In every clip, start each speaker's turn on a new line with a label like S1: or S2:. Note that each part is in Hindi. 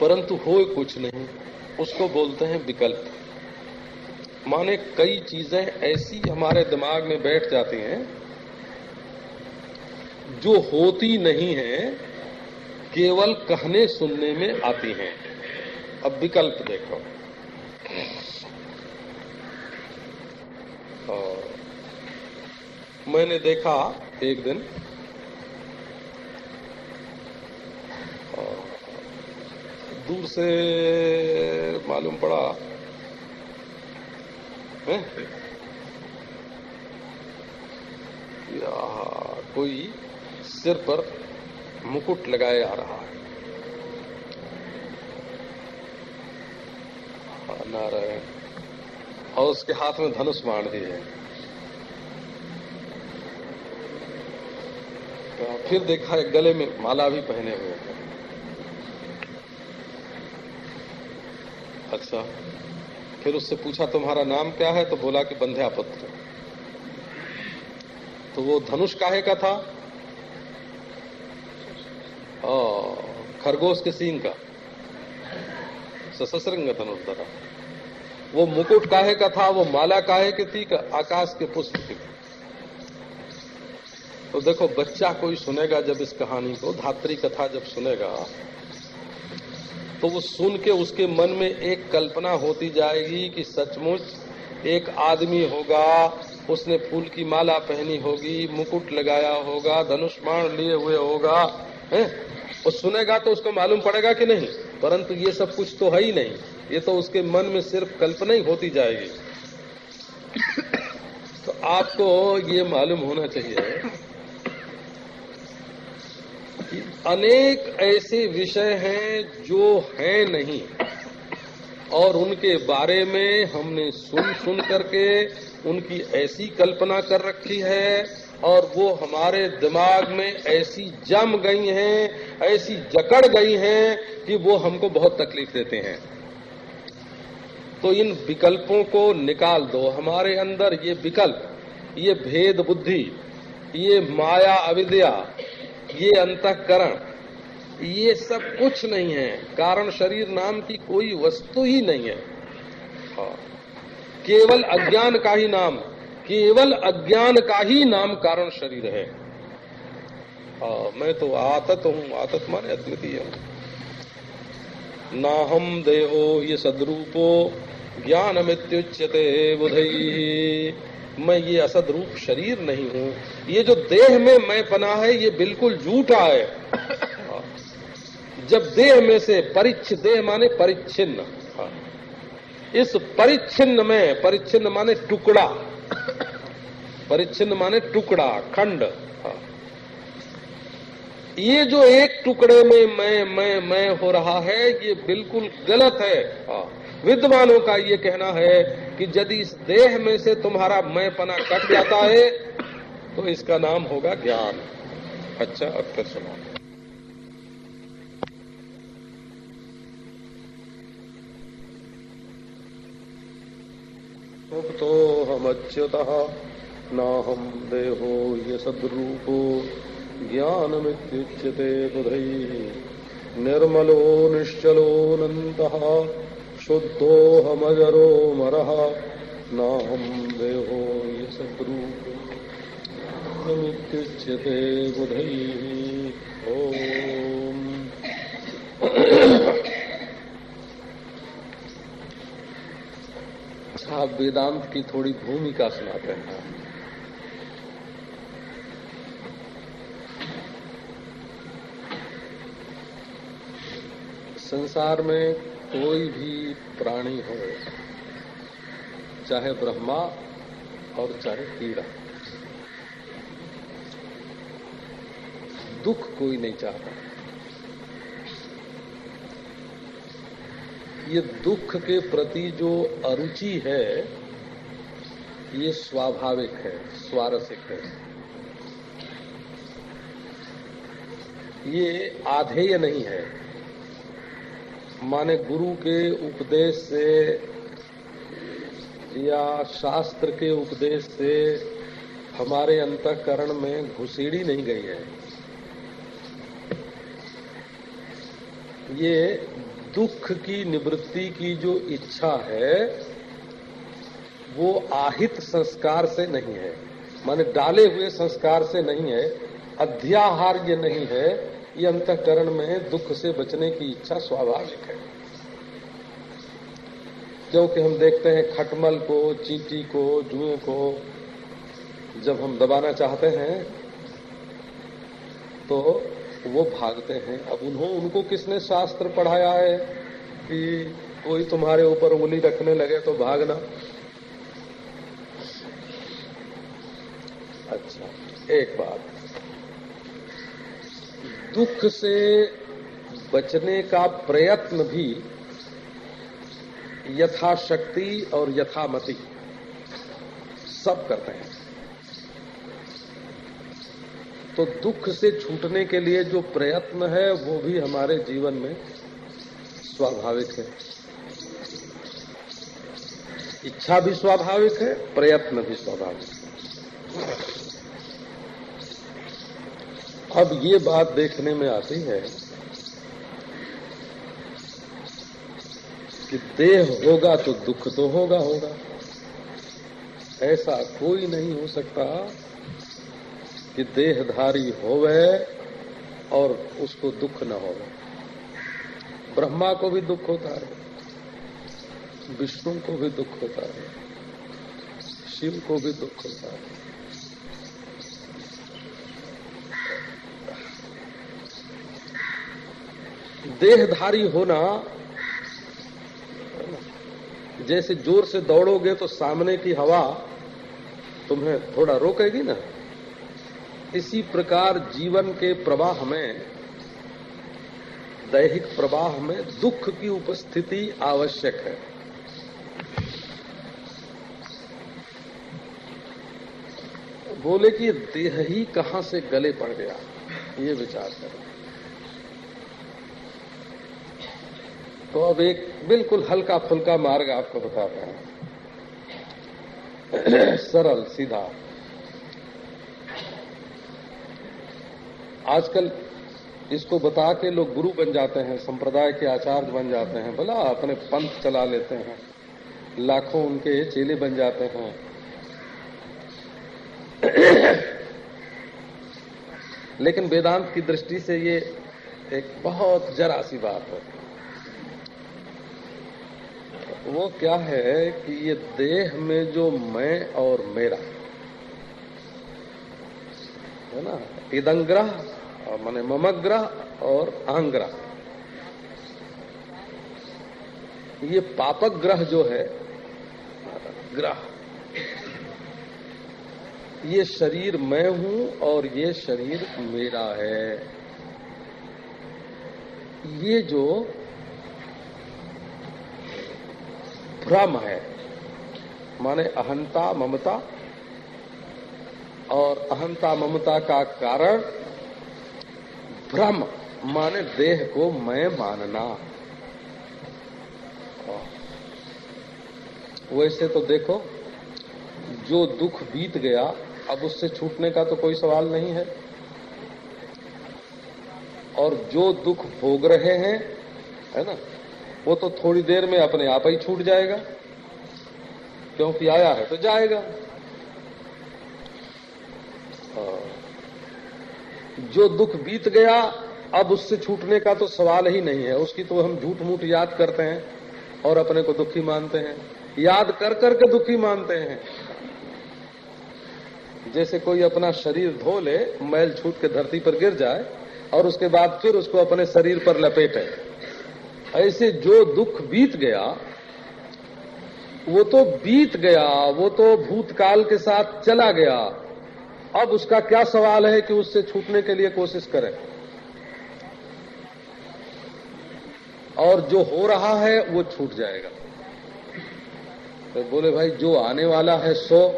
S1: परंतु हो कुछ नहीं, उसको बोलते हैं विकल्प। माने कई चीज़ें ऐसी हमारे दिमाग में बैठ जाती हैं, जो होती नहीं है, केवल कहने सुनने में आती हैं। अब विकल्प देखो। और मैंने देखा एक दिन दूर से मालूम पड़ा। है? कोई सिर पर मुकुट लगाए आ रहा है। नारायण, और उसके हाथ में धनुष मार भी है। तो फिर देखा एक गले में माला भी पहने हुए हैं। अच्छा। फिर उससे पूछा, तुम्हारा नाम क्या है? तो बोला कि बंध्या पुत्र तो वो धनुष काहे का था? खरगोश के सीन का। सशस्त्रंग धनुष धरा वो मुकुट काहे का था? वो माला काहे की थी? का आकाश के पुष्प की तो देखो, बच्चा कोई सुनेगा जब इस कहानी को, धात्री कथा जब सुनेगा तो वो सुन के उसके मन में एक कल्पना होती जाएगी कि सचमुच एक आदमी होगा, उसने फूल की माला पहनी होगी, मुकुट लगाया होगा धनुष बाण लिए हुए होगा, है? वो सुनेगा तो उसको मालूम पड़ेगा कि नहीं? परंतु ये सब कुछ तो है ही नहीं। ये तो उसके मन में सिर्फ़ कल्पना ही होती जाएगी। तो आपको ये मालूम होना चाहिए कि अनेक ऐसे विषय हैं जो हैं नहीं। और उनके बारे में हमने सुन सुन करके उनकी ऐसी कल्पना कर रखी है और वो हमारे दिमाग में ऐसी जम गई हैं, ऐसी जकड़ गई हैं कि वो हमको बहुत तकलीफ़ देते हैं। तो इन विकल्पों को निकाल दो। हमारे अंदर ये विकल्प, ये भेद बुद्धि, ये माया अविद्या ये अंतकरण ये सब कुछ नहीं है। कारण शरीर नाम की कोई वस्तु ही नहीं है। हाँ। केवल अज्ञान का ही नाम केवल अज्ञान का ही नाम कारण शरीर है। आ, मैं तो आतत हूँ आतत माने अद्वितीय हूँ। ना हम देहो ये सदरूपो ज्ञान मित्युच्यते बुधई मैं ये असद रूप शरीर नहीं हूँ। ये जो देह में मैं पना है, ये बिल्कुल झूठा है। जब देह में से परिच्छ देह माने परिच्छिन्न। इस परिच्छिन्न में, परिच्छिन्न माने टुकड़ा। परिच्छिन्न माने टुकड़ा, खंड। ये जो एक टुकड़े में मैं मैं मैं हो रहा है, ये बिल्कुल गलत है। विद्वानों का ये कहना है कि यदि इस देह में से तुम्हारा मैं पना कट जाता है तो इसका नाम होगा ज्ञान। अच्छा अब फिर सुनो। तो हम अच्युतः नाहम देहो ये सद्रूपो ज्ञानमित्युच्यते बुधैः। निर्मलो निश्चलोऽनन्तः शुद्धोऽहमजरो मरः नाहम देहो ये सद्रूपोमित्युच्यते बुधैः। ओम। अच्छा वेदांत की थोड़ी भूमिका सुनाते हैं। संसार में कोई भी प्राणी हो चाहे ब्रह्मा और चाहे कीड़ा दुख कोई नहीं चाहता। ये दुख के प्रति जो अरुचि है, ये स्वाभाविक है, स्वारसिक है। ये आधेय नहीं है। माने गुरु के उपदेश से या शास्त्र के उपदेश से हमारे अंतकरण में घुसीड़ी नहीं गई है। ये दुख की निवृत्ति की जो इच्छा है, वो आहित संस्कार से नहीं है। माने डाले हुए संस्कार से नहीं है, अध्याहार्य नहीं है ये अंतकरण में दुख से बचने की इच्छा स्वाभाविक है। क्योंकि हम देखते हैं खटमल को, चींटी को, जुए को, जब हम दबाना चाहते हैं तो वो भागते हैं। अब उन्हों, उनको किसने शास्त्र पढ़ाया है कि कोई तुम्हारे ऊपर उंगली रखने लगे तो भागना? अच्छा एक बात। दुख से बचने का प्रयत्न भी यथाशक्ति और यथामति सब करते हैं। तो दुख से छूटने के लिए जो प्रयत्न है, वो भी हमारे जीवन में स्वाभाविक है। इच्छा भी स्वाभाविक है, प्रयत्न भी स्वाभाविक है। अब ये बात देखने में आती है कि देह होगा तो दुख तो होगा होगा। ऐसा कोई नहीं हो सकता कि देहधारी होवे और उसको दुख न हो ब्रह्मा को भी दुख होता है, विष्णु को भी दुख होता है, शिव को भी दुख होता है। देहधारी होना, जैसे ज़ोर से दौड़ोगे तो सामने की हवा तुम्हें थोड़ा रोकेगी ना। इसी प्रकार जीवन के प्रवाह में, दैहिक प्रवाह में दुख की उपस्थिति आवश्यक है। बोले कि देह ही कहाँ से गले पड़ गया, ये विचार करें। तो अब एक बिल्कुल हल्का फुल्का मार्ग आपको बता रहे हैं। सरल, सीधा। आजकल इसको बता के लोग गुरु बन जाते हैं, संप्रदाय के आचार्य बन जाते हैं, भला अपने पंथ चला लेते हैं, लाखों उनके चेले बन जाते हैं। लेकिन वेदांत की दृष्टि से ये एक बहुत जरा सी बात है। वो क्या है कि ये देह में जो मैं और मेरा, है ना, इदंग्रह, और माने ममग्रह और आंग्रह, ये पापक ग्रह जो है, ग्रह, ये शरीर मैं हूँ और ये शरीर मेरा है। ये जो भ्रम है। माने अहंता, ममता, और अहंता, ममता का कारण भ्रम, माने देह को मैं मानना। वैसे तो देखो, जो दुख बीत गया, अब उससे छूटने का तो कोई सवाल नहीं है। और जो दुख भोग रहे हैं, है ना वो तो थोड़ी देर में अपने आप ही छूट जाएगा। क्योंकि आया है तो जाएगा। जो दुख बीत गया, अब उससे छूटने का तो सवाल ही नहीं है। उसकी तो हम झूठ मूठ याद करते हैं और अपने को दुखी मानते हैं। याद कर करके दुखी मानते हैं। जैसे कोई अपना शरीर धो ले, मैल छूट के धरती पर गिर जाए और उसके बाद फिर उसको अपने शरीर पर लपेटे। ऐसे जो दुख बीत गया, वो तो बीत गया, वो तो भूतकाल के साथ चला गया। अब उसका क्या सवाल है कि उससे छूटने के लिए कोशिश करें? और जो हो रहा है, वो छूट जाएगा। तो बोले, भाई, जो आने वाला है, सो।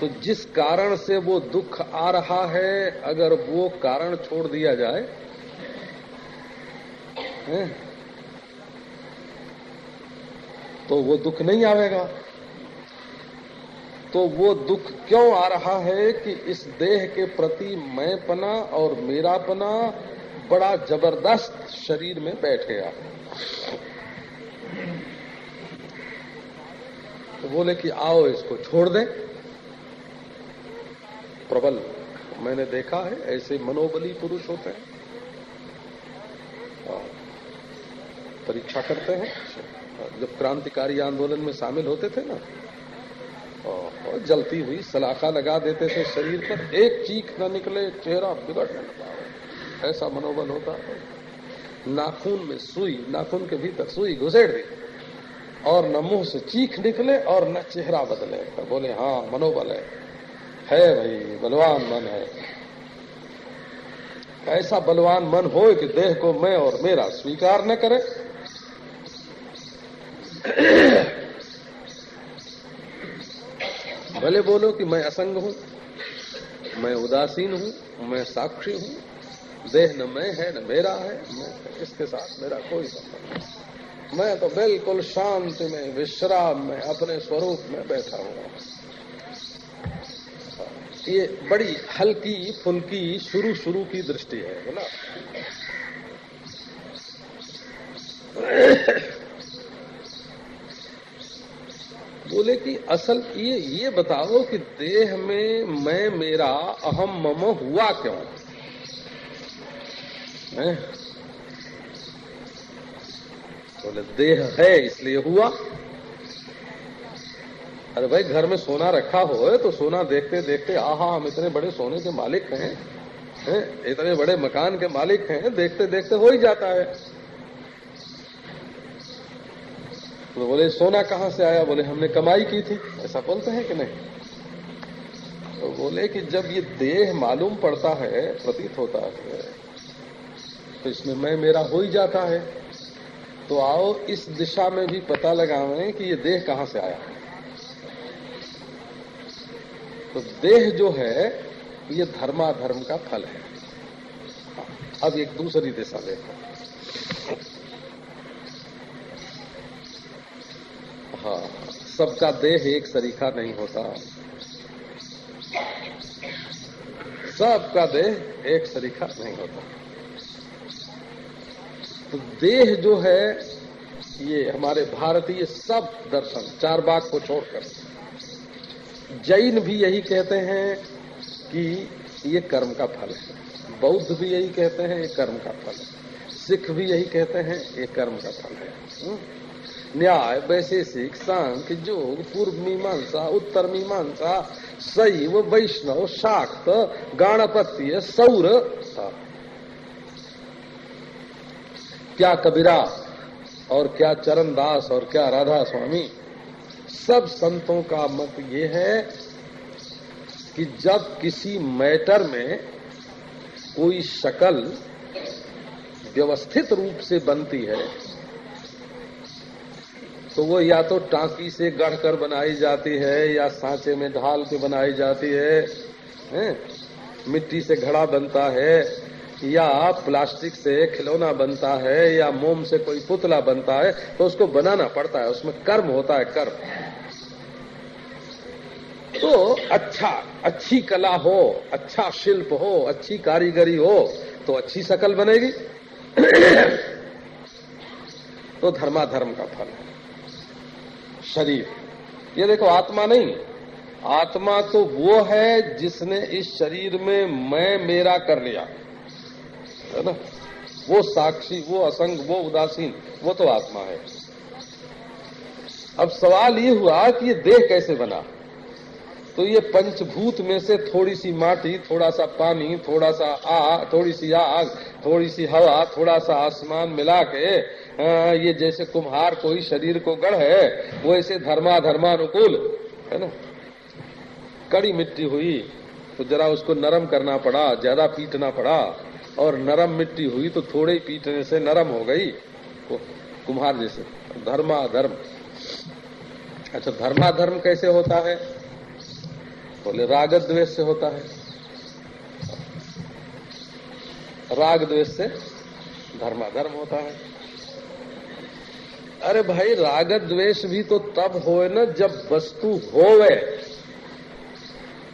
S1: तो जिस कारण से वो दुख आ रहा है, अगर वो कारण छोड़ दिया जाए है? तो वो दुख नहीं आवेगा। तो वो दुख क्यों आ रहा है कि इस देह के प्रति मैंपना और मेरापना बड़ा ज़बरदस्त शरीर में बैठ गया तो बोले कि आओ इसको छोड़ दे। प्रबल, मैंने देखा है ऐसे मनोबली पुरुष होते हैं। परीक्षा करते हैं। जब क्रांतिकारी आंदोलन में शामिल होते थे ना, और जलती हुई सलाखा लगा देते थे शरीर पर, एक चीख न निकले, चेहरा बिगड़ने लगा ऐसा मनोबल होता है नाखून में सुई, नाखून के भीतर सुई घुसेड़ दी, और न मुँह से चीख निकले और न चेहरा बदले। बोले हाँ मनोबल है। है भाई, बलवान मन है। ऐसा बलवान मन हो कि देह को मैं और मेरा स्वीकार न करे। भले बोलो कि मैं असंग हूँ, मैं उदासीन हूँ, मैं साक्षी हूँ। देह न मैं है, न मेरा है, मैं इसके साथ मेरा कोई संबंध नहीं। मैं तो बिल्कुल शांति में, विश्राम में, अपने स्वरूप में बैठा हुआ ये बड़ी हल्की, फुल्की शुरू शुरू की दृष्टि है बोला बोले कि असल ये ये बताओ कि देह में मैं, मेरा, अहम, मम हुआ क्यों है? बोले, देह है, इसलिए हुआ अरे भाई, घर में सोना रखा हो तो सोना देखते देखते, आहा, हम इतने बड़े सोने के मालिक हैं, है? इतने बड़े मकान के मालिक हैं, देखते देखते हो ही जाता है तो बोले, सोना कहाँ से आया? बोले, हमने कमाई की थी। ऐसा बोलते हैं कि नहीं? तो बोले कि जब ये देह मालूम पड़ता है, प्रतीत होता है तो इसमें मैं, मेरा हो ही जाता है। तो आओ, इस दिशा में भी पता लगावें कि ये देह कहाँ से आया। तो देह जो है, ये धर्माधर्म का फल है। अब एक दूसरी दिशा देखो हाँ सबका देह एक सरीखा नहीं होता। सबका देह एक सरीखा नहीं होता। तो देह जो है, ये हमारे भारतीय सब दर्शन, चार बाग को छोड़कर। जैन भी यही कहते हैं कि ये कर्म का फल है। बौद्ध भी यही कहते हैं, ये कर्म का फल है। सिख भी यही कहते हैं, ये कर्म का फल है। हम्म? न्याय, वैशेषिक, सांख्य योग पूर्व मीमांसा, उत्तर मीमांसा, शैव, वैष्णव, शाक्त, गाणपत्य, सौर क्या कबीरा और क्या चरणदास और क्या राधा स्वामी सब संतों का मत ये है कि जब किसी मैटर में कोई शकल व्यवस्थित रूप से बनती है तो वो या तो टांकी से गढ़ कर बनाई जाती है या सांचे में ढाल के बनाई जाती है, है? मिट्टी से घड़ा बनता है या प्लास्टिक से खिलौना बनता है या मोम से कोई पुतला बनता है तो उसको बनाना पड़ता है उसमें कर्म होता है कर्म। तो अच्छा अच्छी कला हो अच्छा शिल्प हो अच्छी कारीगरी हो तो अच्छी शकल बनेगी। तो धर्माधर्म का फल है। शरीर। ये देखो, आत्मा नहीं। आत्मा तो वो है जिसने इस शरीर में मैं, मेरा कर लिया। है ना? वो साक्षी, वो असंग, वो उदासीन, वो तो आत्मा है। अब सवाल ये हुआ कि ये देह कैसे बना? तो ये पंचभूत में से थोड़ी सी माटी थोड़ा सा पानी थोड़ा सा आग थोड़ी सी आग थोड़ी सी हवा थोड़ा सा आसमान मिला के ये जैसे कुम्हार कोई शरीर को गढ़ है, वो ऐसे धर्मा धर्मानुकूल है ना? कड़ी मिट्टी हुई तो जरा उसको नरम करना पड़ा, ज़्यादा पीटना पड़ा, और नरम मिट्टी हुई तो थोड़े ही पीटने से नरम हो गई कुम्हार जैसे धर्मा धर्म अच्छा धर्मा धर्म कैसे होता है? बोले राग द्वेष से होता है। राग द्वेष से धर्माधर्म होता है। अरे भाई राग द्वेष भी तो तब होए ना जब वस्तु होवे।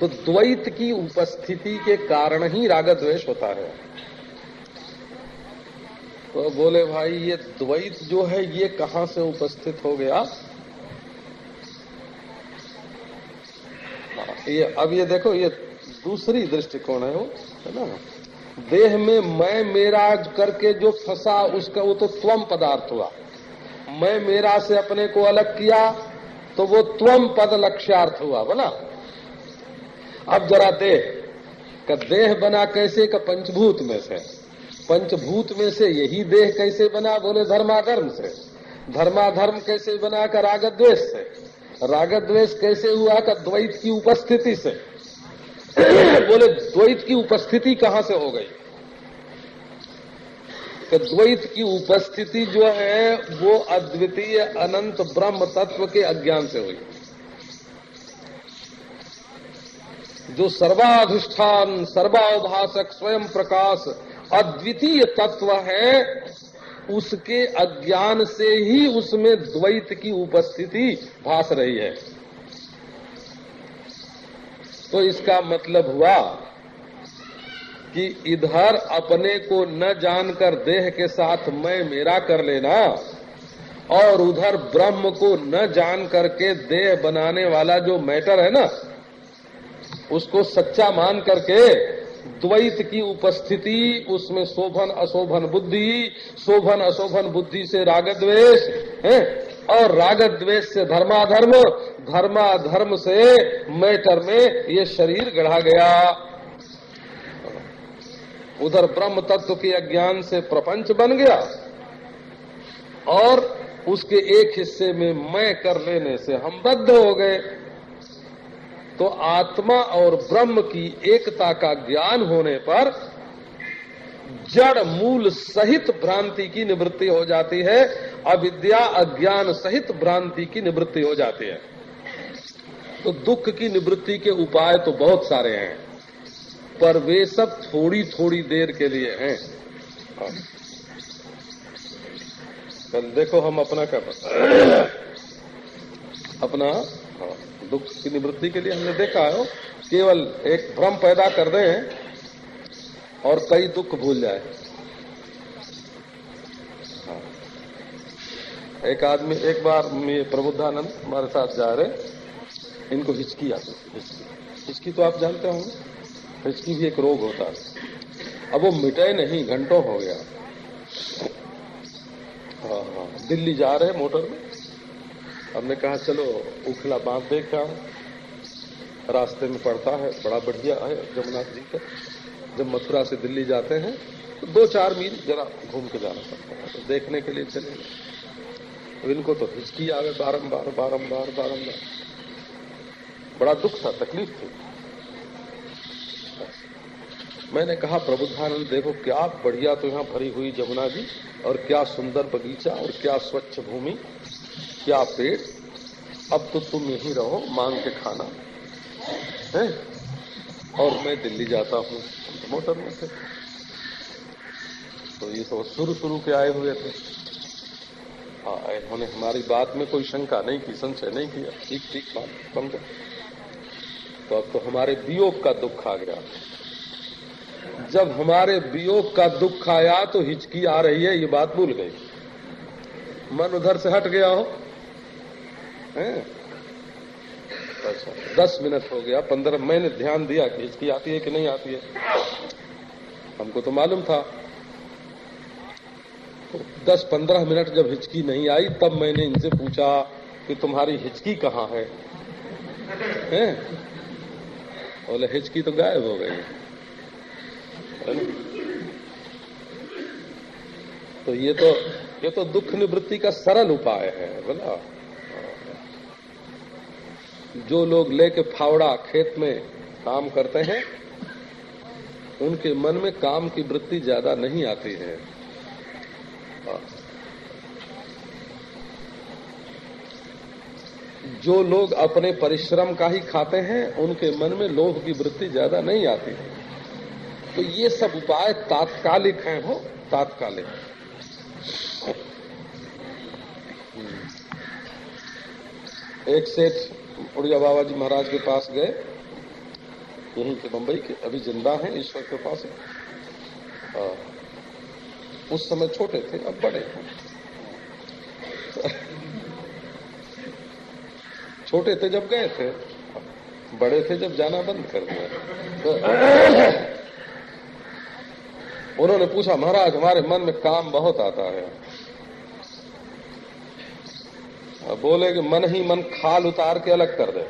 S1: तो द्वैत की उपस्थिति के कारण ही राग द्वेष होता है। तो बोले, भाई, ये द्वैत जो है, ये कहाँ से उपस्थित हो गया? ये, अब ये देखो, ये दूसरी दृष्टिकोण है वो, है ना? देह में मैं मेरा करके जो फंसा, उसका वो तो त्वम पदार्थ हुआ। मैं मेरा से अपने को अलग किया तो वो त्वम पद लक्ष्यार्थ हुआ बोला अब जरा देह, का देह बना कैसे, का पंचभूत में से? पंचभूत में से यही देह कैसे बना? बोले धर्माधर्म से। धर्माधर्म कैसे बना, का राग द्वेष से? राग द्वेष कैसे हुआ, का द्वैत की उपस्थिति से? बोले, द्वैत की उपस्थिति कहाँ से हो गई? कि द्वैत की उपस्थिति जो है, वो अद्वितीय अनंत ब्रह्म तत्व के अज्ञान से हुई। जो सर्वाधिष्ठान सर्वाभाषक स्वयं प्रकाश अद्वितीय तत्व है, उसके अज्ञान से ही उसमें द्वैत की उपस्थिति भास रही है। तो इसका मतलब हुआ कि इधर अपने को न जानकर देह के साथ मैं मेरा कर लेना, और उधर ब्रह्म को न जान करके देह बनाने वाला जो मैटर है ना, उसको सच्चा मान करके द्वैत की उपस्थिति, उसमें शोभन अशोभन बुद्धि, शोभन अशोभन बुद्धि से राग द्वेष है? और राग द्वेष से धर्माधर्म धर्माधर्म से मैटर में ये शरीर गढ़ा गया। उधर ब्रह्म तत्व के अज्ञान से प्रपंच बन गया और उसके एक हिस्से में मैं कर लेने से हम बद्ध हो गए। तो आत्मा और ब्रह्म की एकता का ज्ञान होने पर जड़ मूल सहित भ्रांति की निवृत्ति हो जाती है, अविद्या अज्ञान सहित भ्रांति की निवृत्ति हो जाती है। तो दुख की निवृत्ति के उपाय तो बहुत सारे हैं। पर वे सब थोड़ी थोड़ी देर के लिए हैं। कल देखो हम अपना कर अपना हाँ, दुख की निवृत्ति के लिए हमने देखा है केवल एक भ्रम पैदा कर दें और कई दुख भूल जाए। हाँ। एक आदमी एक बार प्रबुद्धानंद हमारे साथ जा रहे इनको हिचकी आती हिचकी। हिचकी तो आप जानते होंगे। हिचकी भी एक रोग होता है। अब वो मिटे नहीं, घंटों हो गया। हाँ हाँ। दिल्ली जा रहे मोटर में। हमने कहा, चलो, उखला बाँध देखा रास्ते में पड़ता है, बड़ा बढ़िया है जमुनाथ जी का। जब मथुरा से दिल्ली जाते हैं तो दो चार मील जरा घूम के जाना पड़ता है। तो देखने के लिए चले गए। इनको तो हिचकी आवे बारम्बार बारम्बार बारम्बार बड़ा दुख था, तकलीफ़ थी। मैंने कहा प्रबुद्धानंद देखो क्या बढ़िया तो यहाँ भरी हुई जमुना जी, और क्या सुंदर बगीचा, और क्या स्वच्छ भूमि, क्या पेट अब तो तुम यही रहो, मांग के खाना। है? और मैं दिल्ली जाता हूँ। मोटर में थे तो ये तो शुरू शुरू के आए हुए थे। हाँ इन्होंने हमारी बात में कोई शंका नहीं की, संशय नहीं किया। ठीक ठीक, बात, समझो। तो अब तो हमारे वियोग का दुख आ गया। जब हमारे वियोग का दुख आया तो हिचकी आ रही है, ये बात भूल गई। मन उधर से हट गया हो? अच्छा दस मिनट हो गया, पंद्रह, मैंने ध्यान दिया कि हिचकी आती है कि नहीं आती है। हमको तो मालूम था। तो दस, पंद्रह मिनट जब हिचकी नहीं आई, तब मैंने इनसे पूछा कि तुम्हारी हिचकी कहाँ है? हैं? बोले, हिचकी तो गायब हो गई। तो ये तो ये तो दुख निवृत्ति का सरल उपाय है, बोला। जो लोग लेके फावड़ा खेत में काम करते हैं, उनके मन में काम की वृत्ति ज़्यादा नहीं आती है। जो लोग अपने परिश्रम का ही खाते हैं, उनके मन में लोभ की वृत्ति ज़्यादा नहीं आती है। तो ये सब उपाय तात्कालिक हैं, हो, तात्कालिक। एक सेठ उड़िया बाबा जी महाराज के पास गए। यहीं के मुंबई के, अभी ज़िंदा हैं, ईश्वर के पास। उस समय छोटे थे, अब बड़े छोटे थे जब गए थे, बड़े थे जब जाना बंद कर दिया। उन्होंने पूछा महाराज हमारे मन में काम बहुत आता है। बोले कि मन ही मन खाल उतार के अलग कर दे।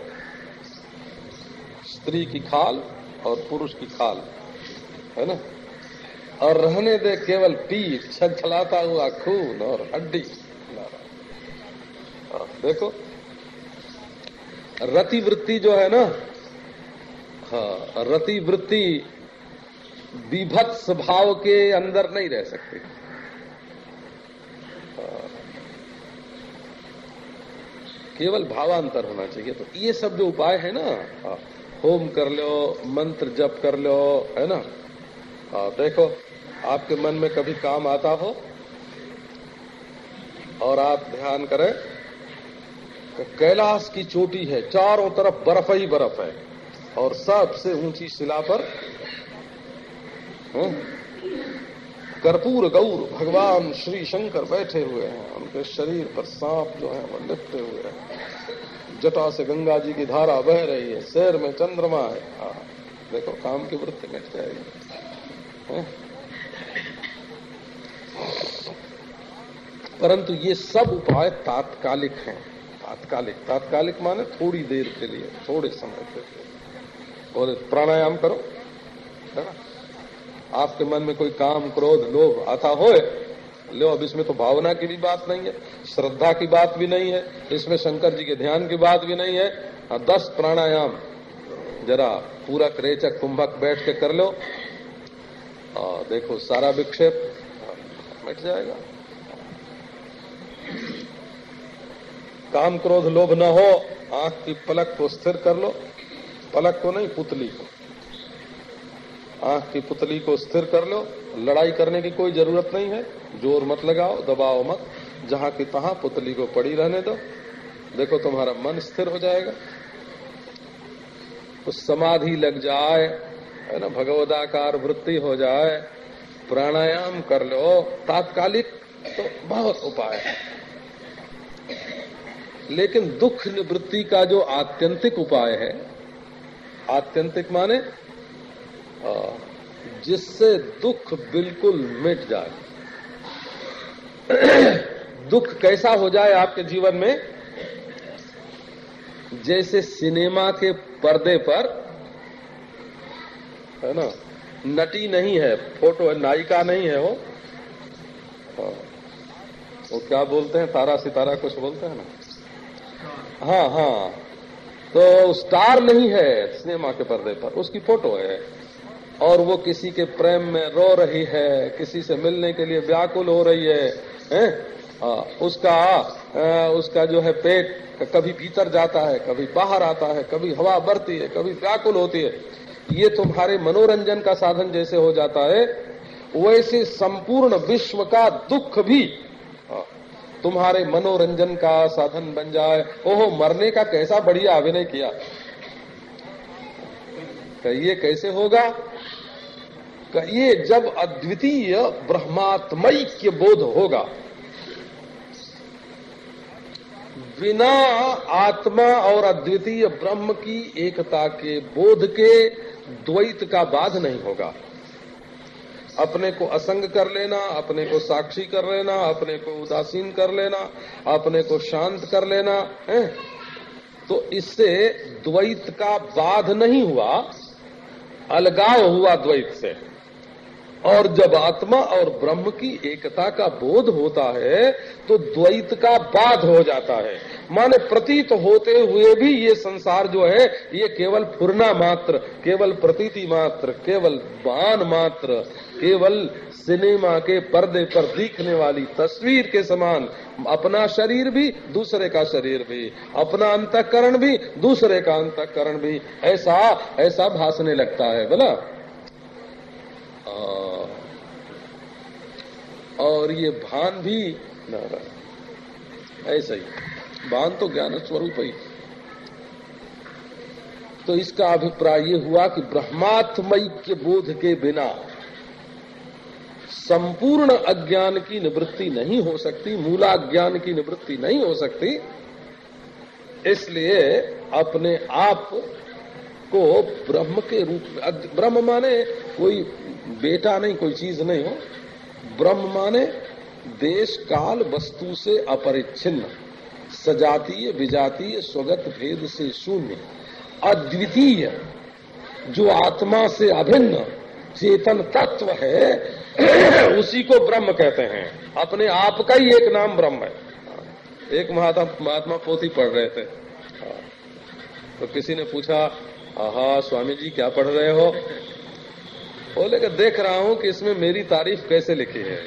S1: स्त्री की खाल और पुरुष की खाल है ना? और रहने दे केवल पीठ छलछलाता हुआ खून और हड्डी। हाँ, देखो रति वृत्ति जो है ना हाँ रति वृत्ति विभत्स भाव के अंदर नहीं रह सकती। केवल भावांतर होना चाहिए तो ये सब जो उपाय है ना होम कर लो, मंत्र जप कर लो, है ना हाँ देखो, आपके मन में कभी काम आता हो और आप ध्यान करें कैलाश की चोटी है, चारों तरफ़ बर्फ़ ही बर्फ़ है और सबसे ऊँची शिला पर कर्पूर गौर भगवान श्री शंकर बैठे हुए हैं। उनके शरीर पर सांप जो है, वो लिपटे हुए हैं। जटा से गंगा जी की धारा बह रही है। शहर में चंद्रमा है। हाँ देखो, काम की वृत्ति मिट जाएगी। परंतु ये सब उपाय तात्कालिक हैं। तात्कालिक तात्कालिक माने थोड़ी देर के लिए, थोड़े समय के लिए। और प्राणायाम करो। है ना? आपके मन में कोई काम क्रोध लोभ आता हो लो अब इसमें तो भावना की भी बात नहीं है श्रद्धा की बात भी नहीं है इसमें शंकर जी के ध्यान की बात भी नहीं है। हाँ, दस प्राणायाम जरा पूरा क्रेचक कुंभक बैठ के कर लो। और देखो सारा विक्षेप मिट जाएगा। काम क्रोध लोभ न हो आँख की पलक को स्थिर कर लो। पलक को नहीं पुतली को। आँख की पुतली को स्थिर कर लो। लड़ाई करने की कोई ज़रूरत नहीं है। ज़ोर मत लगाओ दबाओ मत। जहाँ की तहां पुतली को पड़ी रहने दो। देखो तुम्हारा मन स्थिर हो जाएगा। कुछ समाधि लग जाए, है ना? भगवदाकार वृत्ति हो जाए, प्राणायाम कर लो। तात्कालिक तो बहुत उपाय है। लेकिन दुख निवृत्ति का जो आत्यंतिक उपाय है, आत्यंतिक माने जिससे दुख बिल्कुल मिट जाए। दुख कैसा हो जाए आपके जीवन में? जैसे सिनेमा के पर्दे पर, है ना, नटी नहीं है, फ़ोटो है, नायिका नहीं है वो। हाँ। वो क्या बोलते हैं, तारा सितारा कुछ बोलते हैं ना? हाँ हाँ तो स्टार नहीं है सिनेमा के पर्दे पर, उसकी फ़ोटो है। और वो किसी के प्रेम में रो रही है किसी से मिलने के लिए व्याकुल हो रही है, है? आ, उसका आ, उसका जो है पेट कभी भीतर जाता है कभी बाहर आता है कभी हवा बढ़ती है कभी व्याकुल होती है। ये तुम्हारे मनोरंजन का साधन जैसे हो जाता है वैसे संपूर्ण विश्व का दुख भी तुम्हारे मनोरंजन का साधन बन जाए। ओहो मरने का कैसा बढ़िया अभिनय किया। ये कैसे होगा? ये जब अद्वितीय ब्रह्मात्मैक्य बोध होगा। बिना आत्मा और अद्वितीय ब्रह्म की एकता के बोध के द्वैत का बाध नहीं होगा। अपने को असंग कर लेना, अपने को साक्षी कर लेना, अपने को उदासीन कर लेना, अपने को शांत कर लेना, है? तो इससे द्वैत का बाध नहीं हुआ, अलगाव हुआ द्वैत से। और जब आत्मा और ब्रह्म की एकता का बोध होता है तो द्वैत का बाध हो जाता है। माने प्रतीत होते हुए भी ये संसार जो है, ये केवल फुरना मात्र, केवल प्रतीति मात्र, केवल बान मात्र, केवल सिनेमा के पर्दे पर दिखने वाली तस्वीर के समान, अपना शरीर भी, दूसरे का शरीर भी, अपना अंतकरण भी, दूसरे का अंतकरण भी, ऐसा ऐसा भासने लगता है, बोला? और ये भान भी ऐसा ही। भान तो ज्ञान स्वरूप ही। तो इसका अभिप्राय ये हुआ कि ब्रह्मात्मय के बोध के बिना संपूर्ण अज्ञान की निवृत्ति नहीं हो सकती मूला ज्ञान की निवृत्ति नहीं हो सकती। इसलिए अपने आप को ब्रह्म के रूप में, ब्रह्म माने कोई बेटा नहीं, कोई चीज़ नहीं हो। ब्रह्म माने देश काल वस्तु से अपरिच्छिन्न, सजातीय, विजातीय, स्वगत भेद से शून्य, अद्वितीय, जो आत्मा से अभिन्न, चेतन तत्व है, उसी को ब्रह्म कहते हैं। अपने आप का ही एक नाम ब्रह्म है। एक महात्मा महात्मा पोथी पढ़ रहे थे। तो किसी ने पूछा, आहा, स्वामी जी, क्या पढ़ रहे हो? बोले कि देख रहा हूँ कि इसमें मेरी तारीफ़ कैसे लिखी है।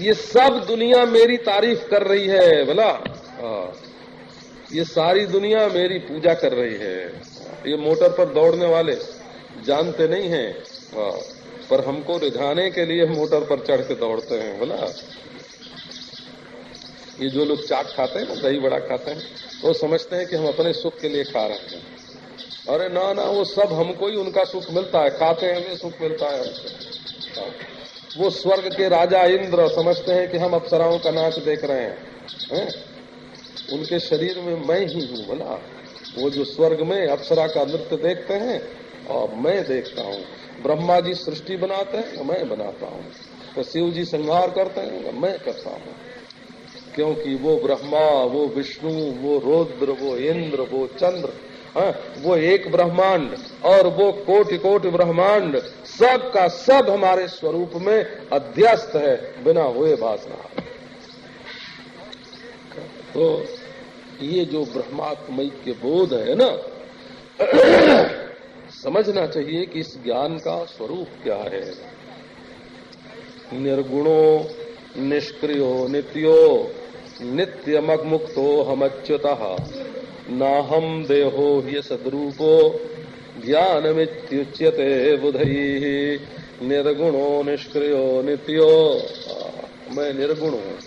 S1: ये सब दुनिया मेरी तारीफ़ कर रही है बोला हाँ। ये सारी दुनिया मेरी पूजा कर रही है। ये मोटर पर दौड़ने वाले जानते नहीं हैं। हाँ। पर हमको रिझाने के लिए मोटर पर चढ़ के दौड़ते हैं बोला ये जो लोग चाट खाते हैं ना, दही बड़ा खाते हैं, वो समझते हैं कि हम अपने सुख के लिए खा रहे हैं। अरे ना ना, वो सब हमको ही उनका सुख मिलता है। खाते हमें सुख मिलता है। वो स्वर्ग के राजा इंद्र समझते हैं कि हम अप्सराओं का नाच देख रहे हैं। है? उनके शरीर में मैं ही हूँ, बोला। वो जो स्वर्ग में अप्सरा का नृत्य देखते हैं, और मैं देखता हूँ। ब्रह्मा जी सृष्टि बनाते हैं मैं बनाता हूँ। तो शिव जी संहार करते हैं मैं करता हूँ। क्योंकि वो ब्रह्मा, वो विष्णु, वो रुद्र, वो इंद्र, वो चंद्र वो एक ब्रह्मांड और वो कोटि कोटि ब्रह्मांड, सब का सब हमारे स्वरूप में अध्यस्त है, बिना हुए भाषना तो ये जो ब्रह्मात्मय के बोध है ना, समझना चाहिए कि इस ज्ञान का स्वरूप क्या है। निर्गुणो, निष्क्रियो, नित्यो नित्य मुक्तो हम अच्युत न हम देहो ह्य सदरूपो ज्ञान ज्ञानमित्युच्यते बुधई निर्गुणो निष्क्रियो नित्यो। मैं निर्गुण। हूँ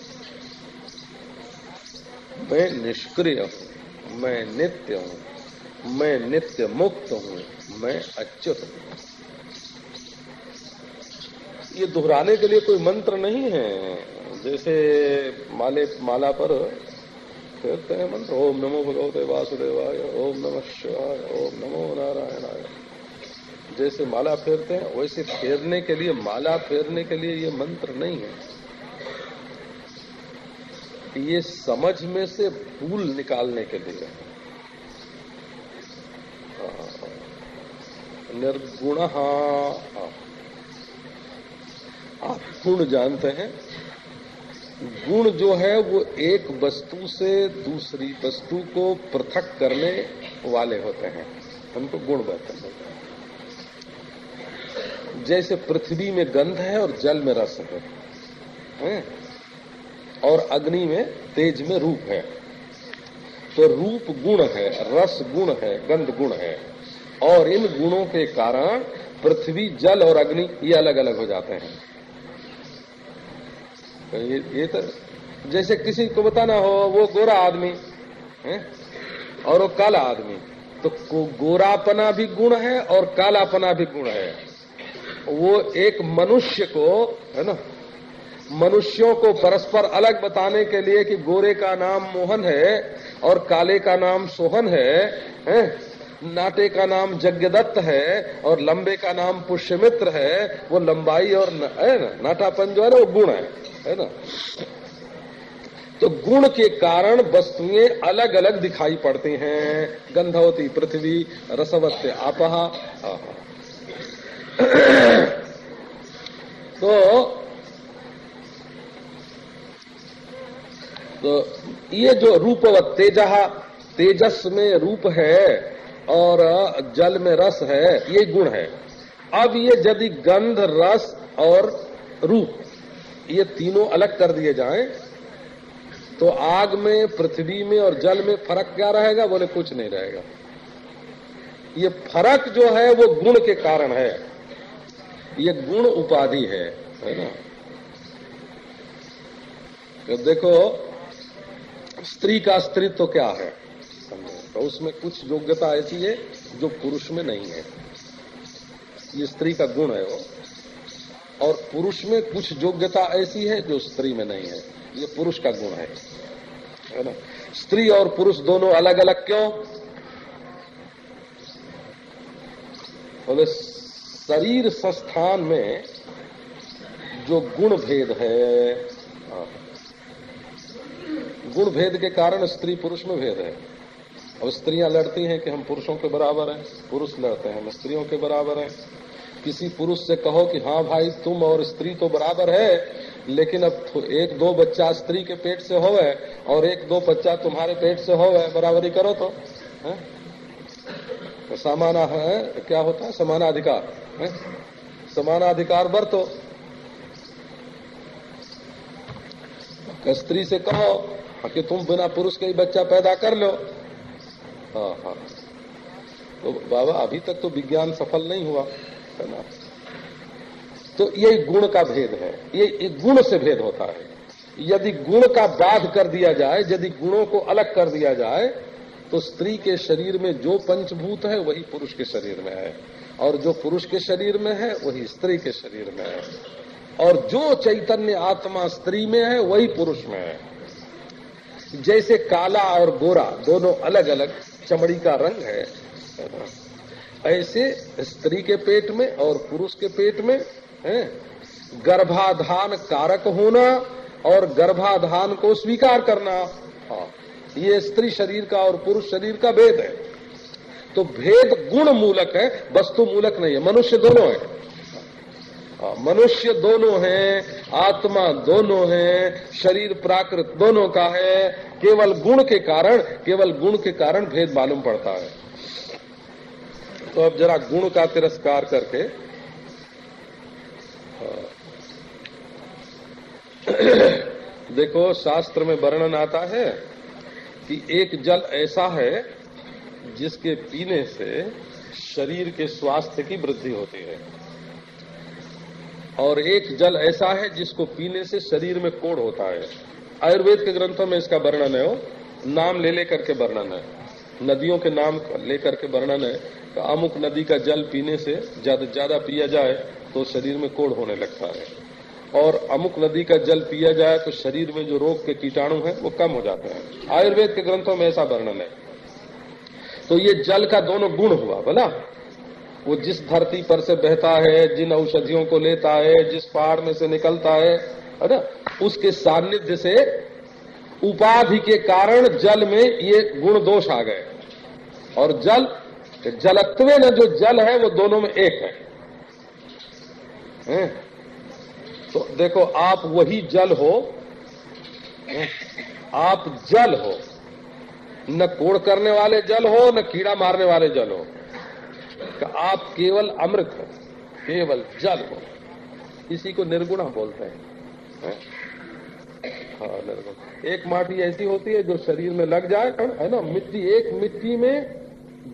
S1: मैं निष्क्रिय हूँ। मैं नित्य हूँ। मैं नित्य मुक्त हूँ। मैं अच्युत हूँ। ये दोहराने के लिए कोई मंत्र नहीं है। जैसे माले, माला पर कहते हैं मंत्र, ओम नमो भगवते वासुदेवाय, ओम नमः शिवाय, ओम नमो नारायणाय। जैसे माला फेरते हैं, वैसे फेरने के लिए, माला फेरने के लिए ये मंत्र नहीं है। ये समझ में से भूल निकालने के लिए। है। निर्गुण आप गुण जानते हैं गुण जो है वो एक वस्तु से दूसरी वस्तु को पृथक करने वाले होते हैं। उनको गुण कहते हैं। जैसे पृथ्वी में गंध है और जल में रस है, है? और अग्नि में तेज में रूप है। तो रूप गुण है रस गुण है गंध गुण है। और इन गुणों के कारण पृथ्वी जल और अग्नि ये अलग अलग हो जाते हैं। ये ये तो जैसे किसी को बताना हो वो गोरा आदमी है? और वो काला आदमी। तो गोरापना भी गुण है और कालापना भी गुण है। वो एक मनुष्य को है ना मनुष्यों को परस्पर अलग बताने के लिए कि गोरे का नाम मोहन है और काले का नाम सोहन है, है? नाटे का नाम जग्ञदत्त है और लंबे का नाम पुष्यमित्र है वो लंबाई और है ना नाटापन जो है ना वो गुण है। है ना? तो गुण के कारण वस्तुएँ अलग अलग दिखाई पड़ती हैं। गंधवती पृथ्वी, रसवत्य आपहा। तो तो ये जो रूपवत तेजहा तेजस में रूप है और जल में रस है, ये गुण है। अब ये यदि गंध, रस और रूप ये तीनों अलग कर दिए जाएँ तो आग में, पृथ्वी में और जल में फ़र्क क्या रहेगा? बोले, कुछ नहीं रहेगा। ये फ़र्क जो है, वो गुण के कारण है। ये गुण उपाधि है है ना? तो देखो, स्त्री का स्त्रीत्व तो क्या है? तो उसमें कुछ योग्यता ऐसी है, जो पुरुष में नहीं है। ये स्त्री का गुण है वो। और पुरुष में कुछ योग्यता ऐसी है जो स्त्री में नहीं है। ये पुरुष का गुण है। ना? स्त्री और पुरुष दोनों अलग अलग क्यों? बोले शरीर संस्थान में जो गुण भेद है हाँ, गुण भेद के कारण स्त्री पुरुष में भेद है। अब स्त्रियाँ लड़ती हैं कि हम पुरुषों के बराबर हैं पुरुष लड़ते हैं हम स्त्रियों के बराबर हैं। किसी पुरुष से कहो कि हाँ भाई तुम और स्त्री तो बराबर है लेकिन अब एक दो बच्चा स्त्री के पेट से होवे और एक दो बच्चा तुम्हारे पेट से होवे बराबरी करो तो, है? तो समाना है क्या होता है? समानाधिकार है? समानाधिकार बरतो स्त्री से कहो कि तुम बिना पुरुष के ही बच्चा पैदा कर लो। हाँ हाँ। तो बाबा अभी तक तो विज्ञान सफल नहीं हुआ। है ना तो ये गुण का भेद है। ये गुण से भेद होता है। यदि गुण का बाध कर दिया जाए, यदि गुणों को अलग कर दिया जाए तो स्त्री के शरीर में जो पंचभूत है, वही पुरुष के शरीर में है। और जो पुरुष के शरीर में है, वही स्त्री के शरीर में है। और जो चैतन्य आत्मा स्त्री में है, वही पुरुष में है। जैसे काला और गोरा, दोनों अलग अलग चमड़ी का रंग है। ऐसे स्त्री के पेट में और पुरुष के पेट में है? गर्भाधान कारक होना और गर्भाधान को स्वीकार करना। हाँ ये स्त्री शरीर का और पुरुष शरीर का भेद है। तो भेद गुण मूलक है वस्तु मूलक नहीं है मनुष्य दोनों है। हाँ, मनुष्य दोनों है आत्मा दोनों है शरीर प्राकृत दोनों का है। केवल गुण के कारण केवल गुण के कारण भेद मालूम पड़ता है। तो अब जरा गुण का तिरस्कार करके हाँ। देखो, शास्त्र में वर्णन आता है कि एक जल ऐसा है जिसके पीने से शरीर के स्वास्थ्य की वृद्धि होती है। और एक जल ऐसा है जिसको पीने से शरीर में कोड़ होता है। आयुर्वेद के ग्रंथों में इसका वर्णन है, वो नाम ले लेकर के वर्णन है। नदियों के नाम लेकर के वर्णन है कि अमुक नदी का जल पीने से ज़्यादा ज़्यादा पिया जाए तो शरीर में कोड़ होने लगता है। और अमुक नदी का जल पिया जाए तो शरीर में जो रोग के कीटाणु हैं, वो कम हो जाते हैं। आयुर्वेद के ग्रंथों में ऐसा वर्णन है। तो ये जल का दोनों गुण हुआ, बोला? वो जिस धरती पर से बहता है, जिन औषधियों को लेता है, जिस पहाड़ में से निकलता है ना? उसके सान्निध्य से उपाधि के कारण जल में ये गुण दोष आ गए। और जल जलत्व न जो जल है वो दोनों में एक है, है? तो देखो आप वही जल हो आप जल हो। न कोड़ करने वाले जल हो न कीड़ा मारने वाले जल हो। तो आप केवल अमृत हो केवल जल हो। इसी को निर्गुणा बोलते हैं। है? हाँ निर्गुण एक माटी ऐसी होती है जो शरीर में लग जाए है ना? मिट्टी एक मिट्टी में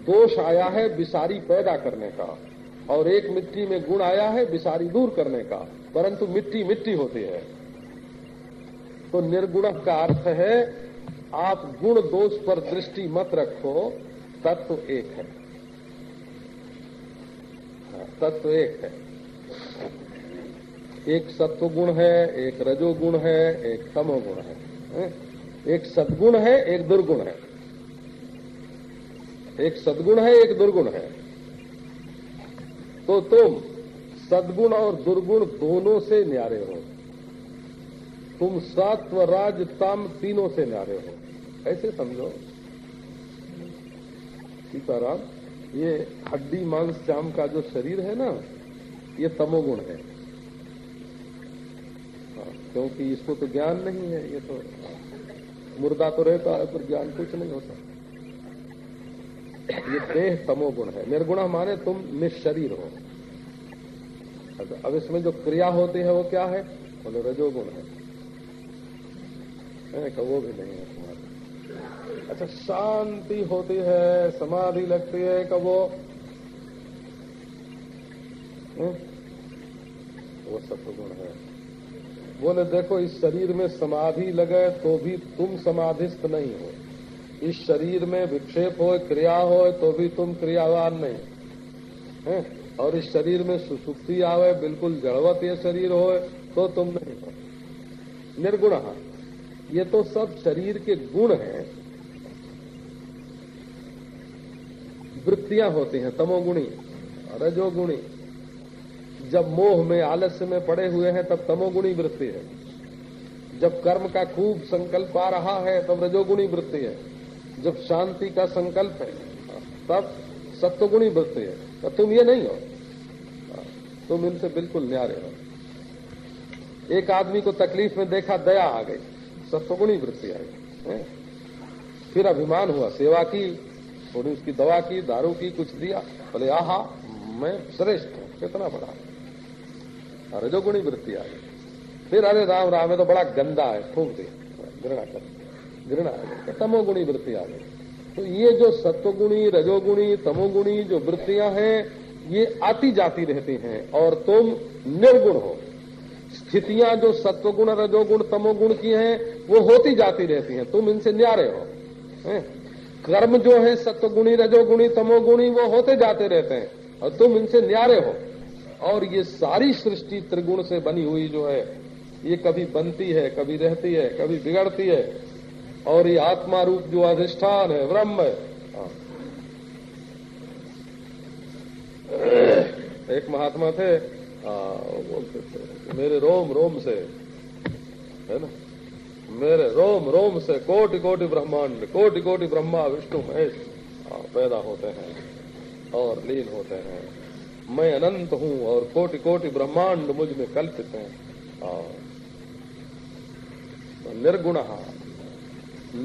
S1: दोष आया है बिसारी पैदा करने का और एक मिट्टी में गुण आया है बिसारी दूर करने का परंतु मिट्टी मिट्टी होती है। तो निर्गुण का अर्थ है आप गुण दोष पर दृष्टि मत रखो तत्व एक है। हाँ, तत्व एक है। एक सत्व गुण है एक रजोगुण है एक तमो गुण है? एक सदगुण है एक दुर्गुण है। एक सदगुण है एक दुर्गुण है। तो तुम सदगुण और दुर्गुण दोनों से न्यारे हो। तुम सत्व राज तम तीनों से न्यारे हो। ऐसे समझो। सीताराम ये हड्डी मांस चाम का जो शरीर है ना ये तमोगुण हाँ, क्योंकि इसको तो ज्ञान नहीं है, ये तो मुर्दा तो रहता है, पर ज्ञान कुछ नहीं होता। ये देह तमोगुण है। निर्गुण माने तुम निशरीर हो। अच्छा अब इसमें जो क्रिया होती है, वो क्या है? बोले रजोगुण है। वो भी नहीं है तुम्हारा। अच्छा शांति होती है, समाधि लगती है का वो। वो सत्वगुण है। बोले, देखो, इस शरीर में समाधि लगे तो भी तुम समाधिस्थ नहीं हो। इस शरीर में विक्षेप हो, क्रिया हो तो भी तुम क्रियावान नहीं है। और इस शरीर में सुसुप्ति आवे, बिल्कुल जड़वत ये शरीर हो तो तुम नहीं हो। निर्गुण, ये तो सब शरीर के गुण हैं। वृत्तियाँ होती हैं, तमोगुणी, रजोगुणी जब मोह में, आलस्य में पड़े हुए हैं, तब तमोगुणी वृत्ति है। जब कर्म का खूब संकल्प आ रहा है, तब रजोगुणी वृत्ति है। जब शांति का संकल्प है, तब सत्वगुणी वृत्ति है। तो तुम ये नहीं हो। तुम इनसे बिल्कुल न्यारे हो। एक आदमी को तकलीफ़ में देखा, दया आ गई। सत्वगुणी वृत्ति आ गई फिर अभिमान हुआ, सेवा की, थोड़ी उसकी दवा की, दारू की, कुछ दिया। बोले, आहा, मैं श्रेष्ठ हूँ, कितना बड़ा रजोगुणी वृत्ति आ गई फिर अरे राम राम है तो बड़ा गंदा है फूक दिया घृणा कर। घृणा आ गई तमोगुणी वृत्ति आ गई। तो ये जो सत्वगुणी, रजोगुणी, तमोगुणी जो वृत्तियाँ हैं, ये आती जाती रहती हैं और तुम निर्गुण हो। स्थितियाँ जो सत्वगुण, रजोगुण, तमोगुण की हैं, वो होती जाती रहती हैं। तुम इनसे न्यारे हो। है? कर्म जो है, सत्वगुणी, रजोगुणी, तमोगुणी, वो होते जाते रहते हैं और तुम इनसे न्यारे हो। और ये सारी सृष्टि त्रिगुण से बनी हुई जो है, ये कभी बनती है, कभी रहती है, कभी बिगड़ती है। और ये आत्मा रूप जो अधिष्ठान है, ब्रह्म है। हाँ। एक महात्मा थे बोलते थे, मेरे रोम रोम से, है ना? मेरे रोम रोम से कोटि कोटि ब्रह्मांड, कोटि कोटि ब्रह्मा, विष्णु, महेश पैदा होते हैं और लीन होते हैं। मैं अनंत हूँ और कोटि कोटि ब्रह्मांड मुझमें कल्पित हैं। और निर्गुण,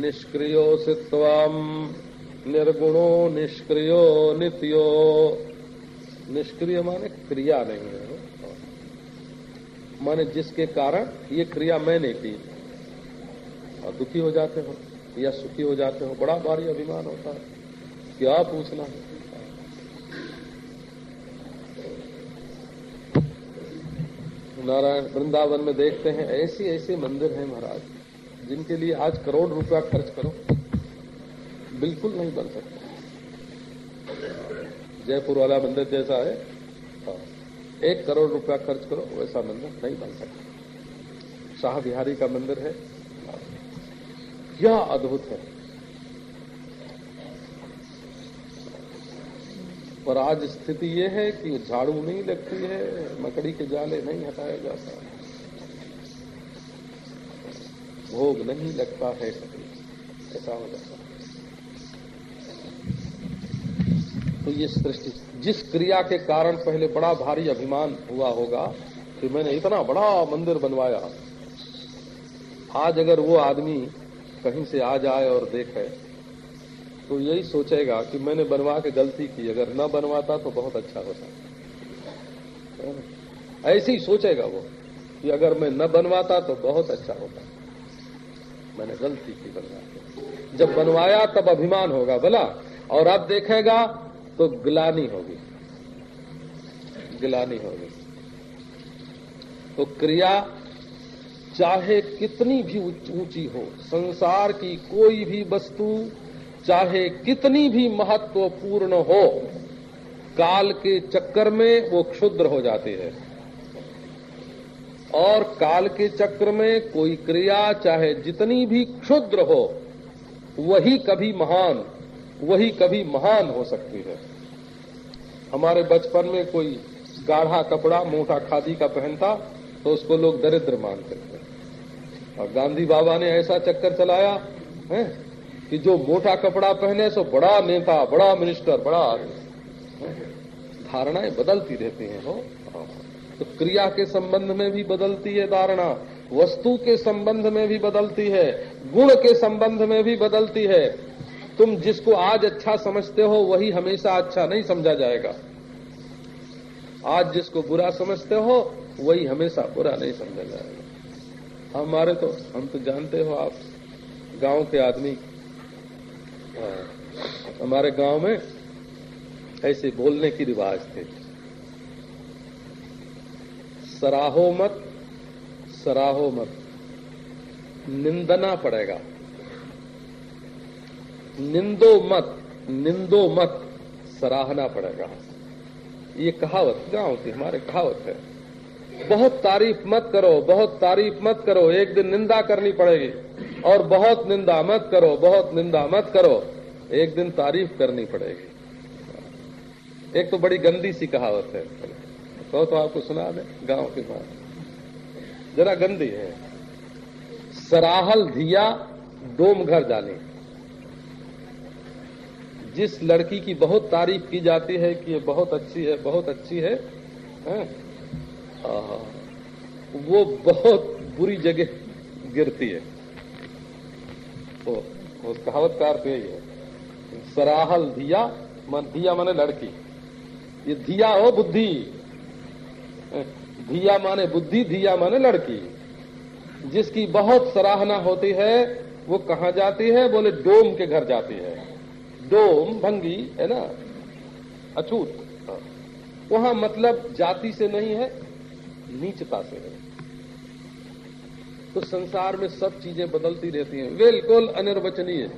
S1: निष्क्रियो सित्वाम निर्गुणो निष्क्रियो नित्यो। निष्क्रिय माने क्रिया नहीं है। माने जिसके कारण ये क्रिया मैंने की। और दुखी हो जाते हो या सुखी हो जाते हो, बड़ा भारी अभिमान होता है क्या पूछना है। नारायण वृंदावन में देखते हैं ऐसे ऐसे मंदिर हैं महाराज, जिनके लिए आज करोड़ रुपया खर्च करो। बिल्कुल नहीं बन सकते। जयपुर वाला मंदिर जैसा है हाँ। एक करोड़ रुपया खर्च करो, वैसा मंदिर नहीं बन सकता। शाह बिहारी का मंदिर है। क्या अद्भुत है। पर आज स्थिति यह है कि झाड़ू नहीं लगती है, मकड़ी के जाले नहीं हटाया जाता। भोग नहीं लगता है, ऐसा हो जाता तो ये सृष्टि, जिस क्रिया के कारण पहले बड़ा भारी अभिमान हुआ होगा कि मैंने इतना बड़ा मंदिर बनवाया। आज अगर वो आदमी कहीं से आ जाए और देखे तो यही सोचेगा कि मैंने बनवा के गलती की, अगर न बनवाता तो बहुत अच्छा होता। ऐसे ही सोचेगा वो कि अगर मैं न बनवाता तो बहुत अच्छा होता। मैंने गलती की बनवा जब बनवाया तब अभिमान होगा, बोला, और अब देखेगा तो गिलानी होगी। गिलानी होगी। तो क्रिया चाहे कितनी भी ऊँची हो, संसार की कोई भी वस्तु चाहे कितनी भी महत्वपूर्ण हो, काल के चक्कर में वो क्षुद्र हो जाती है। और काल के चक्र में कोई क्रिया चाहे जितनी भी क्षुद्र हो, वही कभी महान, वही कभी महान हो सकती है। हमारे बचपन में कोई गाढ़ा कपड़ा, मोटा खादी का पहनता तो उसको लोग दरिद्र मानते थे और गांधी बाबा ने ऐसा चक्कर चलाया, है? कि जो मोटा कपड़ा पहने सो बड़ा नेता बड़ा मिनिस्टर, बड़ा धारणाएँ बदलती रहती हैं, हो? तो क्रिया के संबंध में भी बदलती है धारणा, वस्तु के संबंध में भी बदलती है, गुण के संबंध में भी बदलती है। तुम जिसको आज अच्छा समझते हो, वही हमेशा अच्छा नहीं समझा जाएगा। आज जिसको बुरा समझते हो, वही हमेशा बुरा नहीं समझा जाएगा। हमारे तो हम तो जानते हो आप, गाँव के आदमी हमारे गाँव में ऐसे बोलने की रिवाज थे। सराहो मत सराहो मत। निंदना पड़ेगा। निंदो मत निंदो मत, सराहना पड़ेगा। ये कहावत गाँव की हमारे कहावत है। बहुत तारीफ़ मत करो बहुत तारीफ़ मत करो एक दिन निंदा करनी पड़ेगी। और बहुत निंदा मत करो बहुत निंदा मत करो एक दिन तारीफ़ करनी पड़ेगी। एक तो बड़ी गंदी सी कहावत है। तो तो आपको सुना दे गाँव के बात जरा गंदी है। सराहल धिया डोम घर जाने। जिस लड़की की बहुत तारीफ़ की जाती है कि ये बहुत अच्छी है बहुत अच्छी है, है? वो बहुत बुरी जगह गिरती है। तो उस कहावत का अर्थ यही है। सराहल धिया, मन धिया माने लड़की। ये धिया हो बुद्धि। धिया माने बुद्धि, धिया माने लड़की। जिसकी बहुत सराहना होती है, वो कहा जाती है? बोले डोम के घर जाती है। डोम, भंगी, है ना? अछूत। वहाँ मतलब जाति से नहीं है नीचता से है। तो संसार में सब चीज़ें बदलती रहती हैं। बिल्कुल अनिर्वचनीय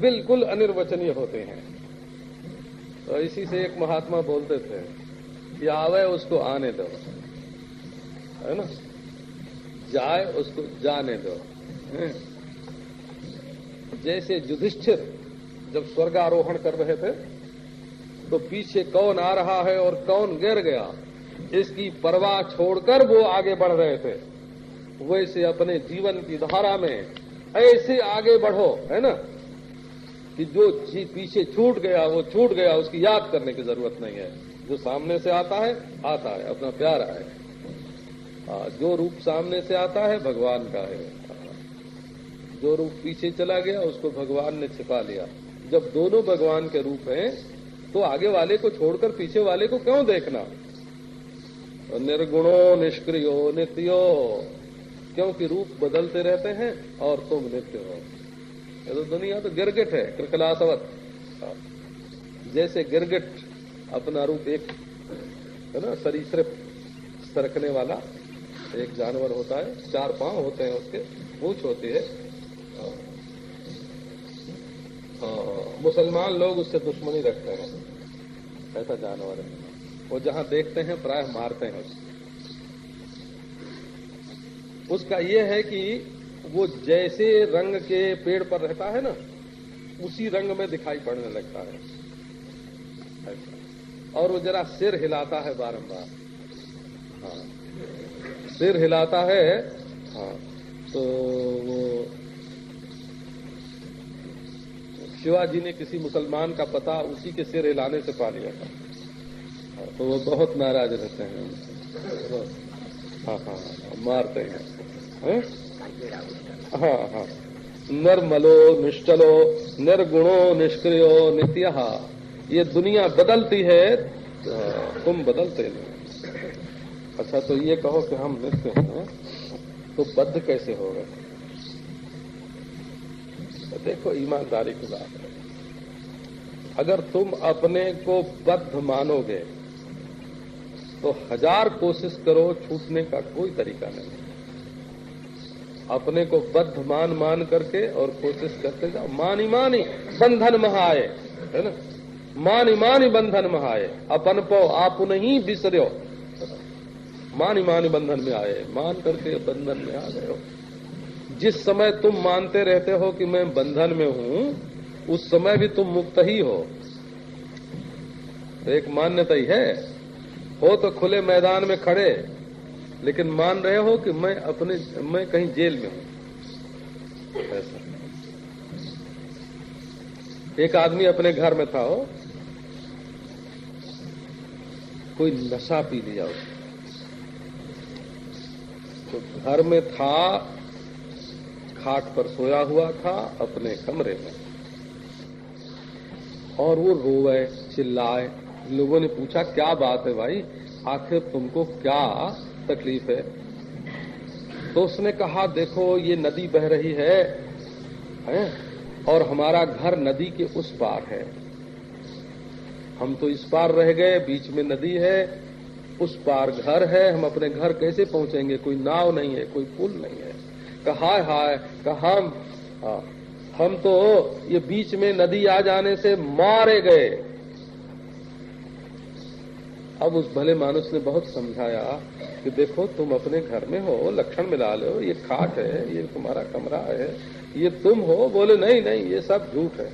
S1: बिल्कुल अनिर्वचनीय होते हैं। तो इसी से एक महात्मा बोलते थे कि आवे उसको आने दो। है ना? जाए उसको जाने दो। जैसे युधिष्ठिर जब स्वर्गारोहण कर रहे थे तो पीछे कौन आ रहा है और कौन गिर गया? इसकी परवाह छोड़कर वो आगे बढ़ रहे थे। वैसे अपने जीवन की धारा में ऐसे आगे बढ़ो है ना? कि जो पीछे छूट गया वो छूट गया उसकी याद करने की ज़रूरत नहीं है। जो सामने से आता है आता है अपना प्यार है। आ, जो रूप सामने से आता है भगवान का है। जो रूप पीछे चला गया उसको भगवान ने छिपा लिया। जब दोनों भगवान के रूप हैं तो आगे वाले को छोड़कर पीछे वाले को क्यों देखना? निर्गुणो निष्क्रियो नित्यो, क्योंकि रूप बदलते रहते हैं और तुम नित्य हो। ये तो दुनिया तो गिरगिट है कृकलासवत जैसे गिरगिट अपना रूप एक, है ना, सरीसृप सरकने वाला एक जानवर होता है, चार पाँव होते हैं उसके, पूछ होती है, मुसलमान लोग उससे दुश्मनी रखते हैं, ऐसा जानवर है। वो जहाँ देखते हैं, प्राय मारते हैं उसका ये है कि वो जैसे रंग के पेड़ पर रहता है ना, उसी रंग में दिखाई पड़ने लगता है। और वो जरा सिर हिलाता है बारंबार। हाँ। सिर हिलाता है। हाँ। तो वो शिवाजी ने किसी मुसलमान का पता उसी के सिर हिलाने से पा लिया था। तो वो बहुत नाराज़ रहते हैं हाँ हाँ मारते हैं। है? हाँ हाँ। निर्मलो निश्चलो, निर्गुणो निष्क्रियो नित्य। ये दुनिया बदलती है तुम बदलते नहीं। अच्छा तो ये कहो कि हम नित्य हैं? तो बद्ध कैसे हो गए? तो देखो, ईमानदारी की बात है। अगर तुम अपने को बद्ध मानोगे तो हज़ार कोशिश करो, छूटने का कोई तरीका नहीं। अपने को बद्ध मान मान करके और कोशिश करते जाओ। मानी मानी बंधन महाए, है ना? मानी मानी बंधन महाए। अपन पो आप नहीं बिसरो मानी मानी बंधन में आए, मान करके बंधन में आ गए हो। जिस समय तुम मानते रहते हो कि मैं बंधन में हूँ, उस समय भी तुम मुक्त ही हो। एक मान्यता ही है। हो तो खुले मैदान में खड़े, लेकिन मान रहे हो कि मैं अपने, मैं कहीं जेल में हूँ। ऐसा। एक आदमी अपने घर में था, हो। कोई नशा पी लिया उसने। तो घर में था, खाट पर सोया हुआ था, अपने कमरे में। और वो रोवे चिल्लाए लोगों ने पूछा क्या बात है भाई? आखिर तुमको क्या तकलीफ़ है? तो उसने कहा देखो ये नदी बह रही है, है? और हमारा घर नदी के उस पार है। हम तो इस पार रह गए बीच में नदी है उस पार घर है हम अपने घर कैसे पहुँचेंगे? कोई नाव नहीं है कोई पुल नहीं है। कहा हाय कहा हम हाँ, हम तो ये बीच में नदी आ जाने से मारे गए। अब उस भले मानुष ने बहुत समझाया कि देखो, तुम अपने घर में हो, लक्षण मिला लो, ये खाट है, ये तुम्हारा कमरा है, ये तुम हो, बोले, नहीं नहीं, ये सब झूठ है।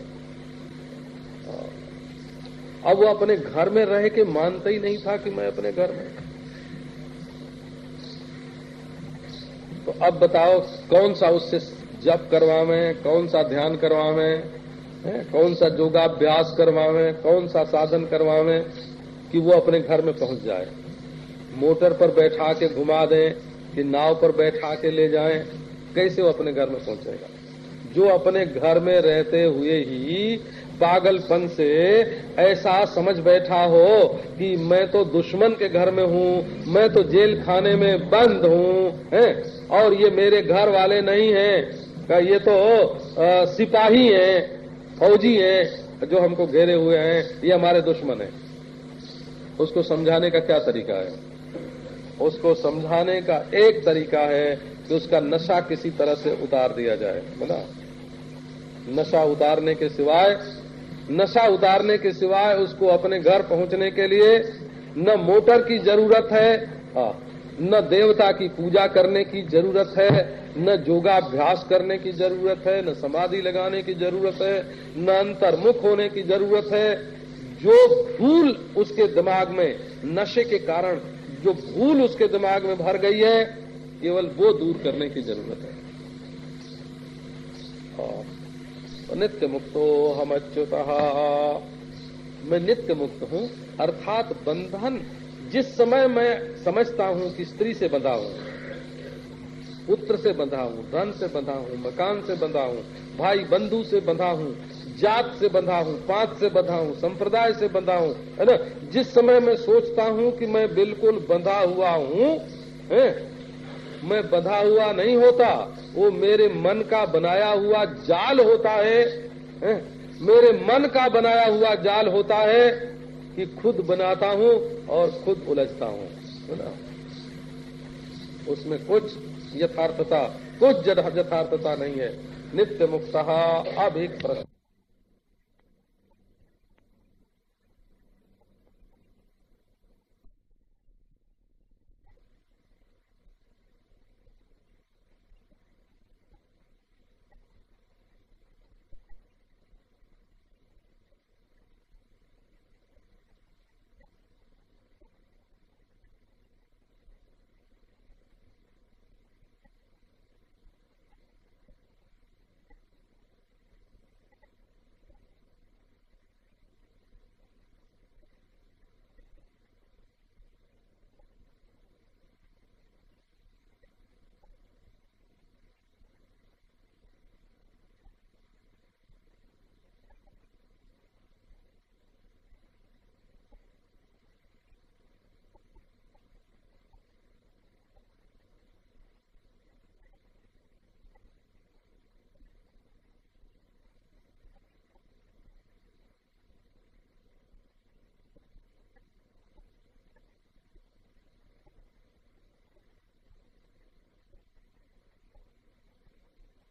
S1: अब वो अपने घर में रह के मानता ही नहीं था कि मैं अपने घर में। तो अब बताओ, कौन सा उससे जप करवावे, कौन सा ध्यान करवावे कौन सा योगाभ्यास करवावे, कौन सा साधन करवावे? कि वो अपने घर में पहुँच जाए। मोटर पर बैठा के घुमा दें कि नाव पर बैठा के ले जाएँ कैसे वो अपने घर में पहुंचेगा? जो अपने घर में रहते हुए ही पागलपन से ऐसा समझ बैठा हो कि मैं तो दुश्मन के घर में हूँ मैं तो जेल खाने में बंद हूँ और ये मेरे घर वाले नहीं हैं ये तो आ, सिपाही हैं फौजी हैं जो हमको घेरे हुए हैं ये हमारे दुश्मन हैं। उसको समझाने का क्या तरीका है? उसको समझाने का एक तरीका है कि उसका नशा किसी तरह से उतार दिया जाए बोला नशा उतारने के सिवाय नशा उतारने के सिवाय उसको अपने घर पहुँचने के लिए न मोटर की ज़रूरत है हाँ, न देवता की पूजा करने की ज़रूरत है न योगाभ्यास करने की ज़रूरत है न समाधि लगाने की ज़रूरत है न अंतर्मुख होने की ज़रूरत है जो भूल उसके दिमाग में नशे के कारण, जो भूल उसके दिमाग में भर गई है, केवल वो दूर करने की ज़रूरत है। और नित्य मुक्तो हम अच्युत। मैं नित्य मुक्त हूँ, अर्थात बंधन, जिस समय मैं समझता हूँ कि स्त्री से बंधा हूँ, पुत्र से बंधा हूँ, धन से बंधा हूँ, मकान से बंधा हूँ, भाई बंधु से बंधा हूँ जात से बंधा हूँ पाँच से बंधा हूँ संप्रदाय से बंधा हूँ है ना? जिस समय मैं सोचता हूँ कि मैं बिल्कुल बंधा हुआ हूँ मैं बंधा हुआ नहीं होता वो मेरे मन का बनाया हुआ जाल होता है, है? मेरे मन का बनाया हुआ जाल होता है कि खुद बनाता हूँ और खुद उलझता हूँ है ना? उसमें कुछ यथार्थता कुछ यथार्थता नहीं है। नित्य मुक्त अब एक प्रश्न